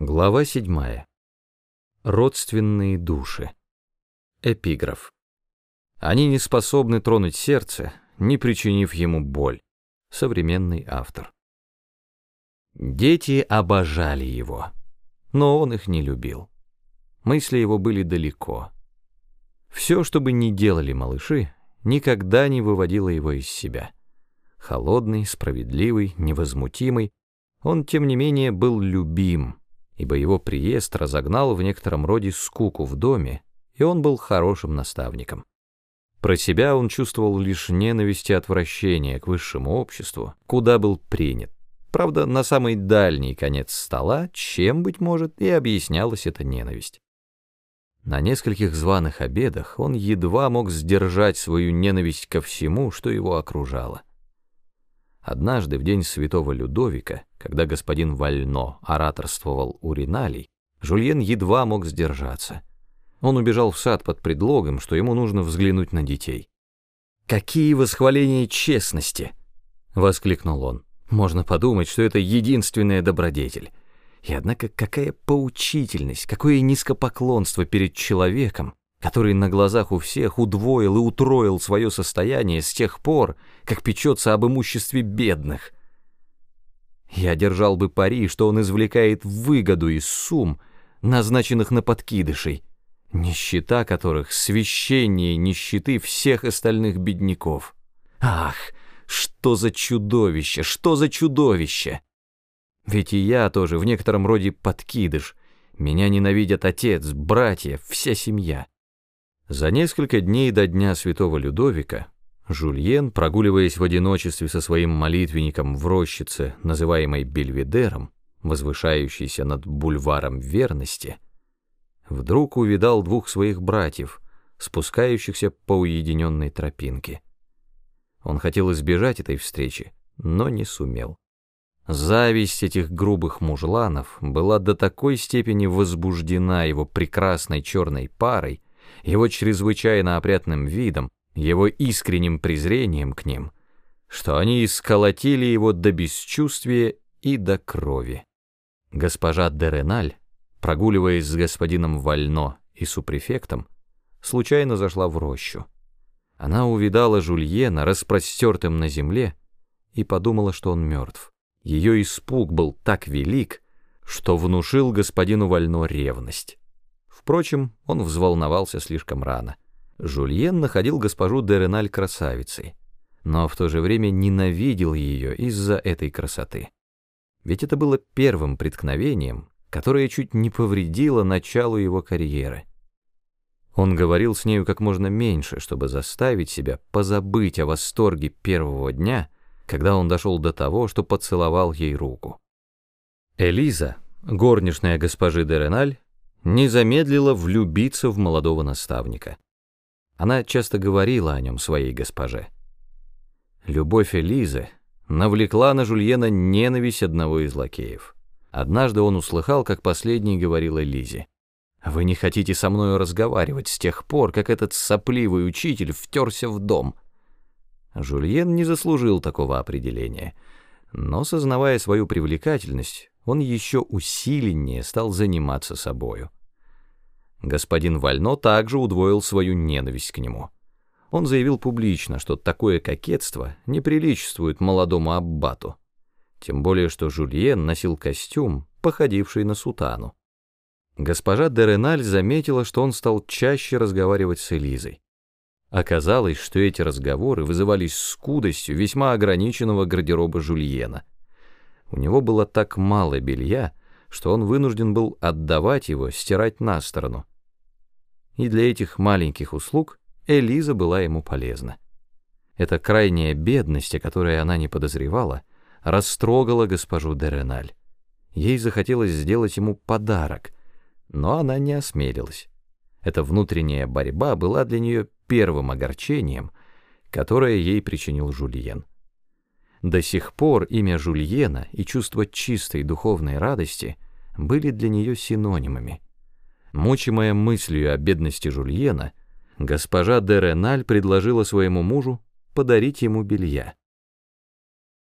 Глава 7. Родственные души. Эпиграф. Они не способны тронуть сердце, не причинив ему боль. Современный автор. Дети обожали его, но он их не любил. Мысли его были далеко. Все, что бы ни делали малыши, никогда не выводило его из себя. Холодный, справедливый, невозмутимый, он, тем не менее, был любим, ибо его приезд разогнал в некотором роде скуку в доме, и он был хорошим наставником. Про себя он чувствовал лишь ненависть и отвращение к высшему обществу, куда был принят. Правда, на самый дальний конец стола, чем, быть может, и объяснялась эта ненависть. На нескольких званых обедах он едва мог сдержать свою ненависть ко всему, что его окружало. Однажды, в день святого Людовика, когда господин Вально ораторствовал у Риналей, Жульен едва мог сдержаться. Он убежал в сад под предлогом, что ему нужно взглянуть на детей. «Какие восхваления честности!» — воскликнул он. «Можно подумать, что это единственная добродетель. И однако какая поучительность, какое низкопоклонство перед человеком, который на глазах у всех удвоил и утроил свое состояние с тех пор, как печется об имуществе бедных. Я держал бы пари, что он извлекает выгоду из сумм, назначенных на подкидышей, нищета которых священнее нищеты всех остальных бедняков. Ах, что за чудовище, что за чудовище! Ведь и я тоже в некотором роде подкидыш. Меня ненавидят отец, братья, вся семья. За несколько дней до дня святого Людовика Жульен, прогуливаясь в одиночестве со своим молитвенником в рощице, называемой Бельведером, возвышающейся над бульваром верности, вдруг увидал двух своих братьев, спускающихся по уединенной тропинке. Он хотел избежать этой встречи, но не сумел. Зависть этих грубых мужланов была до такой степени возбуждена его прекрасной черной парой, его чрезвычайно опрятным видом, его искренним презрением к ним, что они исколотили его до бесчувствия и до крови. Госпожа Дереналь, прогуливаясь с господином Вально и супрефектом, случайно зашла в рощу. Она увидала Жульена распростертым на земле и подумала, что он мертв. Ее испуг был так велик, что внушил господину Вально ревность. Впрочем, он взволновался слишком рано. Жульен находил госпожу Дереналь красавицей, но в то же время ненавидел ее из-за этой красоты. Ведь это было первым преткновением, которое чуть не повредило началу его карьеры. Он говорил с нею как можно меньше, чтобы заставить себя позабыть о восторге первого дня, когда он дошел до того, что поцеловал ей руку. Элиза, горничная госпожи Дереналь, не замедлила влюбиться в молодого наставника. Она часто говорила о нем своей госпоже. Любовь Элизы навлекла на Жульена ненависть одного из лакеев. Однажды он услыхал, как последний говорил Элизе. «Вы не хотите со мною разговаривать с тех пор, как этот сопливый учитель втерся в дом». Жульен не заслужил такого определения, но, сознавая свою привлекательность, он еще усиленнее стал заниматься собою. Господин Вально также удвоил свою ненависть к нему. Он заявил публично, что такое кокетство не приличествует молодому аббату, тем более что Жульен носил костюм, походивший на сутану. Госпожа Дереналь заметила, что он стал чаще разговаривать с Элизой. Оказалось, что эти разговоры вызывались скудостью весьма ограниченного гардероба Жульена — у него было так мало белья, что он вынужден был отдавать его, стирать на сторону. И для этих маленьких услуг Элиза была ему полезна. Эта крайняя бедность, о которой она не подозревала, растрогала госпожу Дереналь. Ей захотелось сделать ему подарок, но она не осмелилась. Эта внутренняя борьба была для нее первым огорчением, которое ей причинил Жульен. До сих пор имя Жульена и чувство чистой духовной радости были для нее синонимами. Мучимая мыслью о бедности Жульена, госпожа де Реналь предложила своему мужу подарить ему белья.